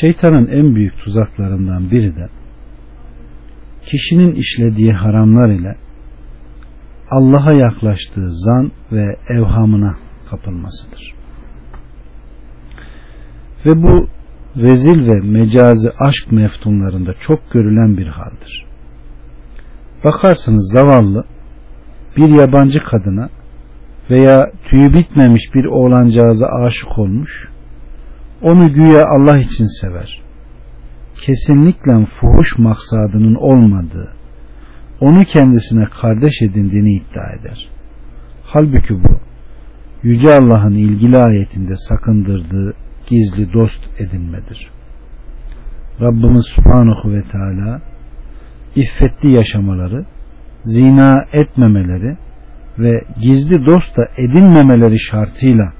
Şeytanın en büyük tuzaklarından biri de kişinin işlediği haramlar ile Allah'a yaklaştığı zan ve evhamına kapılmasıdır. Ve bu rezil ve mecazi aşk meftunlarında çok görülen bir haldir. Bakarsınız zavallı bir yabancı kadına veya tüyü bitmemiş bir oğlancağıza aşık olmuş, onu güya Allah için sever. Kesinlikle fuhuş maksadının olmadığı, onu kendisine kardeş edindiğini iddia eder. Halbuki bu, Yüce Allah'ın ilgili ayetinde sakındırdığı gizli dost edinmedir. Rabbimiz Subhanahu ve Teala iffetli yaşamaları, zina etmemeleri ve gizli dost da edinmemeleri şartıyla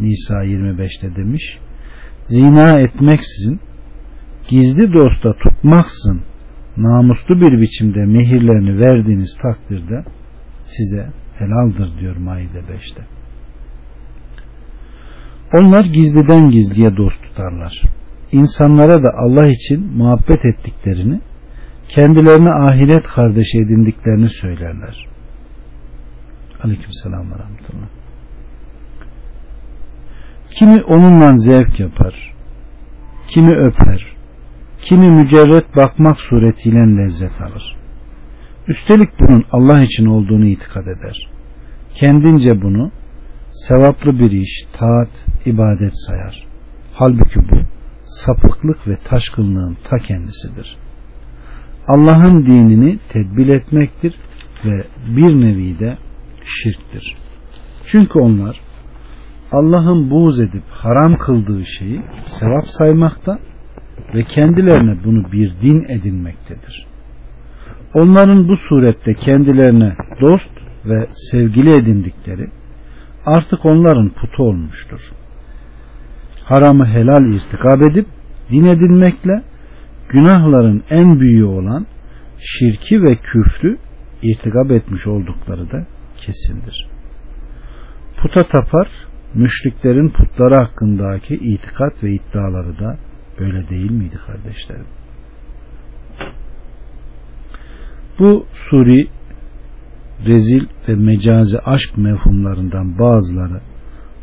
Nisa 25'te demiş zina etmeksizin gizli dosta tutmaksın namuslu bir biçimde mehirlerini verdiğiniz takdirde size helaldir diyor Maide 5'te. Onlar gizliden gizliye dost tutarlar. İnsanlara da Allah için muhabbet ettiklerini, kendilerine ahiret kardeşi edindiklerini söylerler. Aleykümselam ve rahmetullah. Kimi onunla zevk yapar, kimi öper, kimi mücerret bakmak suretiyle lezzet alır. Üstelik bunun Allah için olduğunu itikad eder. Kendince bunu sevaplı bir iş, taat, ibadet sayar. Halbuki bu sapıklık ve taşkınlığın ta kendisidir. Allah'ın dinini tedbil etmektir ve bir nevi de şirktir. Çünkü onlar Allah'ın buğz edip haram kıldığı şeyi sevap saymakta ve kendilerine bunu bir din edinmektedir. Onların bu surette kendilerine dost ve sevgili edindikleri artık onların putu olmuştur. Haramı helal irtikab edip din edinmekle günahların en büyüğü olan şirki ve küfrü irtikab etmiş oldukları da kesindir. Puta tapar, müşriklerin putları hakkındaki itikat ve iddiaları da böyle değil miydi kardeşlerim? Bu suri rezil ve mecazi aşk mevhumlarından bazıları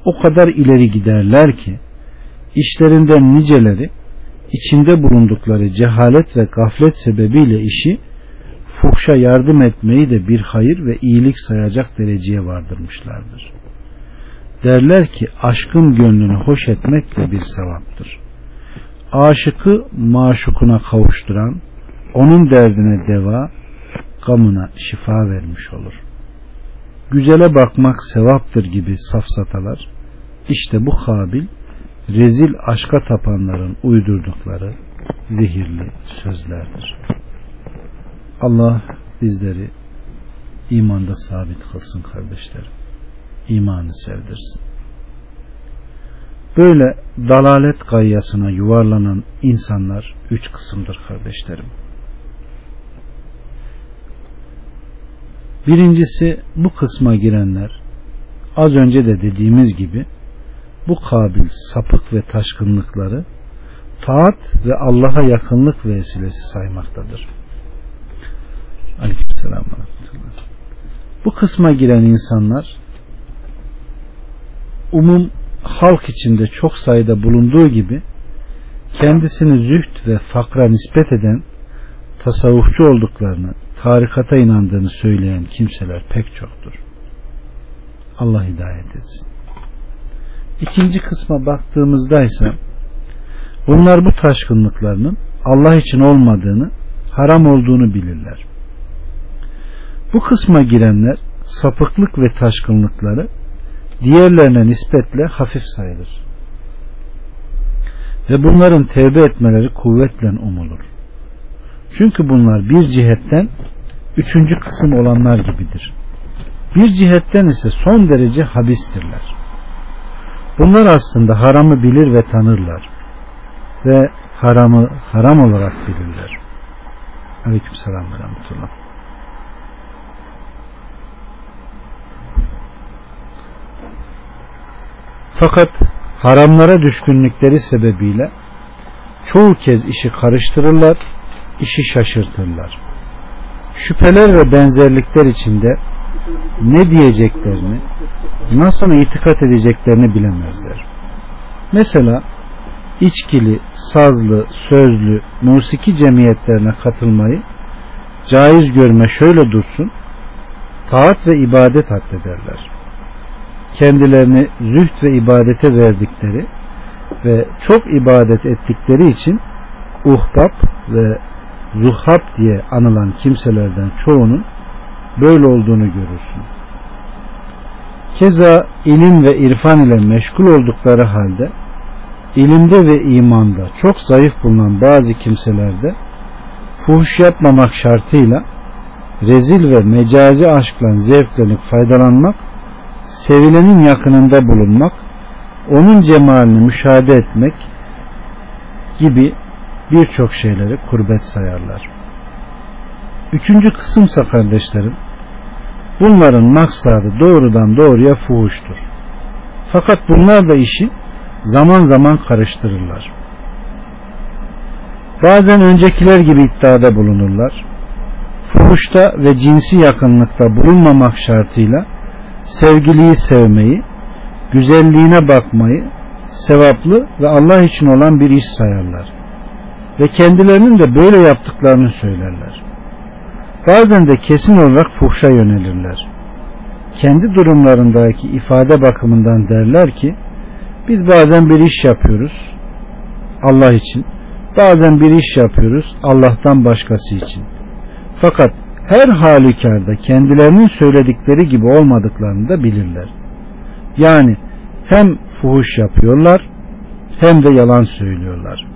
o kadar ileri giderler ki işlerinden niceleri içinde bulundukları cehalet ve gaflet sebebiyle işi fuhşa yardım etmeyi de bir hayır ve iyilik sayacak dereceye vardırmışlardır. Derler ki aşkın gönlünü hoş etmekle bir sevaptır. Aşıkı maşukuna kavuşturan, onun derdine deva, gamına şifa vermiş olur. Güzele bakmak sevaptır gibi safsatalar, işte bu kabil, rezil aşka tapanların uydurdukları zehirli sözlerdir. Allah bizleri imanda sabit kılsın kardeşlerim. İmanı sevdirsin. Böyle dalalet gayyasına yuvarlanan insanlar üç kısımdır kardeşlerim. Birincisi bu kısma girenler az önce de dediğimiz gibi bu kabil sapık ve taşkınlıkları taat ve Allah'a yakınlık vesilesi saymaktadır. Aleykümselam. Bu kısma giren insanlar umum halk içinde çok sayıda bulunduğu gibi kendisini züht ve fakra nispet eden tasavvufçu olduklarını, tarikata inandığını söyleyen kimseler pek çoktur. Allah hidayet etsin. İkinci kısma baktığımızda ise bunlar bu taşkınlıklarının Allah için olmadığını, haram olduğunu bilirler. Bu kısma girenler sapıklık ve taşkınlıkları diğerlerine nispetle hafif sayılır. Ve bunların tevbe etmeleri kuvvetle umulur. Çünkü bunlar bir cihetten üçüncü kısım olanlar gibidir. Bir cihetten ise son derece habistirler. Bunlar aslında haramı bilir ve tanırlar. Ve haramı haram olarak bilirler. Aleyküm selam ve rahmetullah. Fakat haramlara düşkünlükleri sebebiyle çoğu kez işi karıştırırlar, işi şaşırtırlar. Şüpheler ve benzerlikler içinde ne diyeceklerini, nasıl itikat edeceklerini bilemezler. Mesela içkili, sazlı, sözlü, musiki cemiyetlerine katılmayı caiz görme şöyle dursun, taat ve ibadet addederler. Kendilerini züht ve ibadete verdikleri ve çok ibadet ettikleri için uhbab ve zuhab diye anılan kimselerden çoğunun böyle olduğunu görürsün. Keza ilim ve irfan ile meşgul oldukları halde ilimde ve imanda çok zayıf bulunan bazı kimselerde fuhuş yapmamak şartıyla rezil ve mecazi aşkla zevklenip faydalanmak, sevilenin yakınında bulunmak, onun cemalini müşahede etmek gibi birçok şeyleri kurbet sayarlar. Üçüncü kısımsa kardeşlerim, bunların maksadı doğrudan doğruya fuhuştur. Fakat bunlar da işi zaman zaman karıştırırlar. Bazen öncekiler gibi iddiada bulunurlar. Fuhuşta ve cinsi yakınlıkta bulunmamak şartıyla sevgiliyi sevmeyi, güzelliğine bakmayı sevaplı ve Allah için olan bir iş sayarlar. Ve kendilerinin de böyle yaptıklarını söylerler. Bazen de kesin olarak fuhşa yönelirler. Kendi durumlarındaki ifade bakımından derler ki biz bazen bir iş yapıyoruz Allah için. Bazen bir iş yapıyoruz Allah'tan başkası için. Fakat her halükarda kendilerinin söyledikleri gibi olmadıklarını da bilirler. Yani hem fuhuş yapıyorlar hem de yalan söylüyorlar.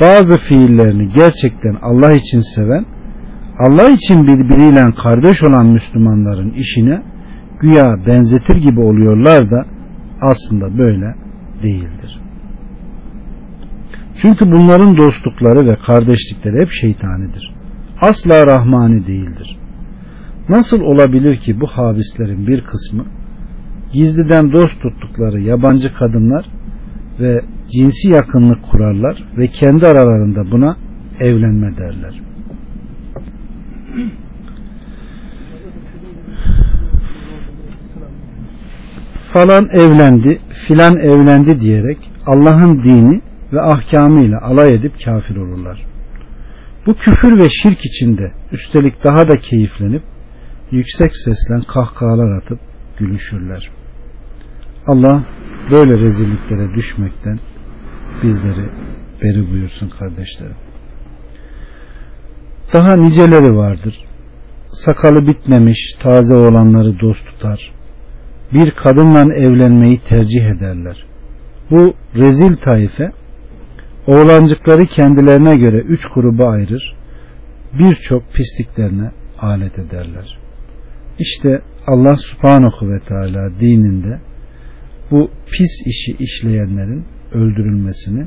Bazı fiillerini gerçekten Allah için seven, Allah için birbiriyle kardeş olan Müslümanların işine güya benzetir gibi oluyorlar da aslında böyle değildir. Çünkü bunların dostlukları ve kardeşlikleri hep şeytanidir. Asla rahmani değildir. Nasıl olabilir ki bu habislerin bir kısmı gizliden dost tuttukları yabancı kadınlar ve cinsi yakınlık kurarlar ve kendi aralarında buna evlenme derler. falan evlendi, filan evlendi diyerek Allah'ın dini ve ahkamıyla alay edip kafir olurlar. Bu küfür ve şirk içinde üstelik daha da keyiflenip yüksek sesle kahkahalar atıp gülüşürler. Allah böyle rezilliklere düşmekten bizleri beri buyursun kardeşlerim. Daha niceleri vardır. Sakalı bitmemiş taze olanları dost tutar bir kadınla evlenmeyi tercih ederler. Bu rezil taife oğlancıkları kendilerine göre üç gruba ayırır, birçok pisliklerine alet ederler. İşte Allah subhanahu ve teala dininde bu pis işi işleyenlerin öldürülmesini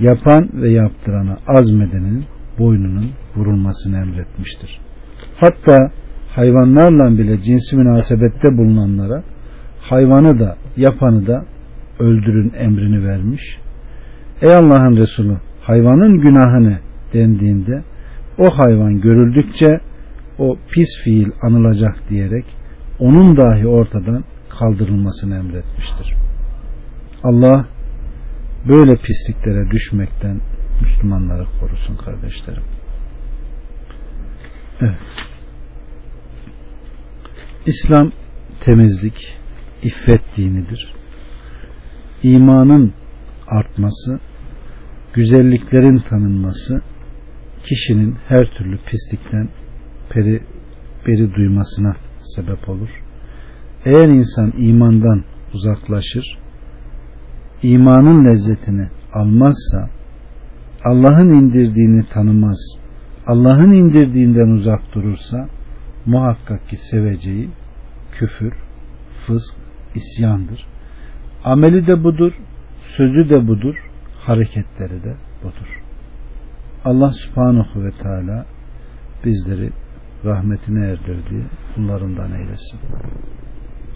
yapan ve yaptırana azmedenin boynunun vurulmasını emretmiştir. Hatta hayvanlarla bile cinsi münasebette bulunanlara hayvanı da yapanı da öldürün emrini vermiş. Ey Allah'ın Resulü hayvanın günahı ne dendiğinde o hayvan görüldükçe o pis fiil anılacak diyerek onun dahi ortadan kaldırılmasını emretmiştir. Allah böyle pisliklere düşmekten Müslümanları korusun kardeşlerim. Evet. İslam temizlik, iffet dinidir. İmanın artması, güzelliklerin tanınması, kişinin her türlü pislikten peri, beri duymasına sebep olur. Eğer insan imandan uzaklaşır, imanın lezzetini almazsa, Allah'ın indirdiğini tanımaz, Allah'ın indirdiğinden uzak durursa, muhakkak ki seveceği küfür, fısk, isyandır. Ameli de budur, sözü de budur, hareketleri de budur. Allah subhanahu ve teala bizleri rahmetine erdirdiği kullarından eylesin.